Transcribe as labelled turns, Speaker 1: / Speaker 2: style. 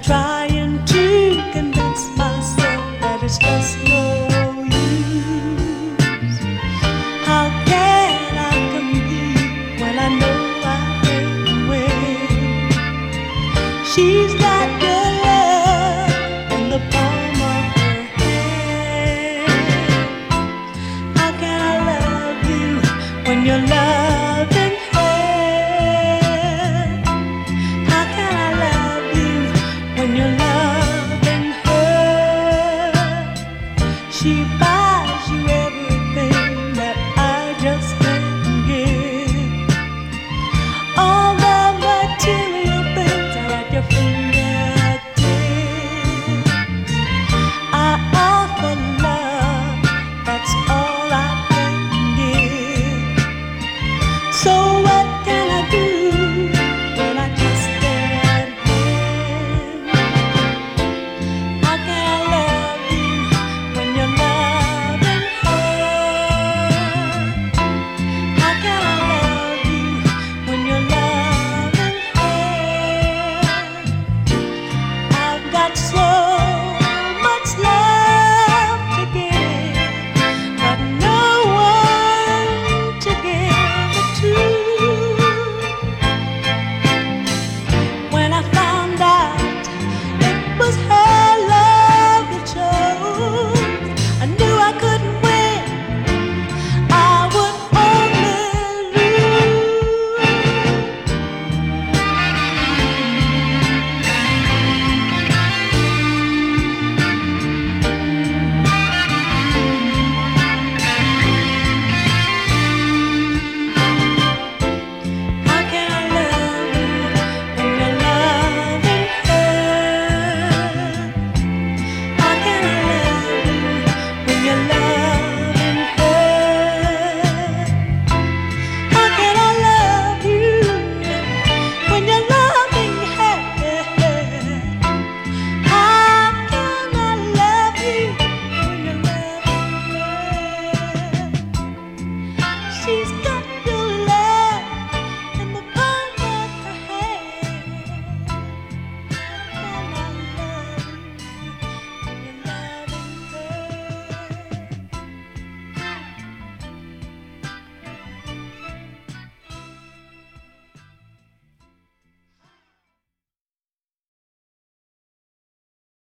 Speaker 1: trying to convince myself that it's just no use. How can I compete when I know I can win? She's got your love in the palm of her hand. How can I love you when you're loving She buys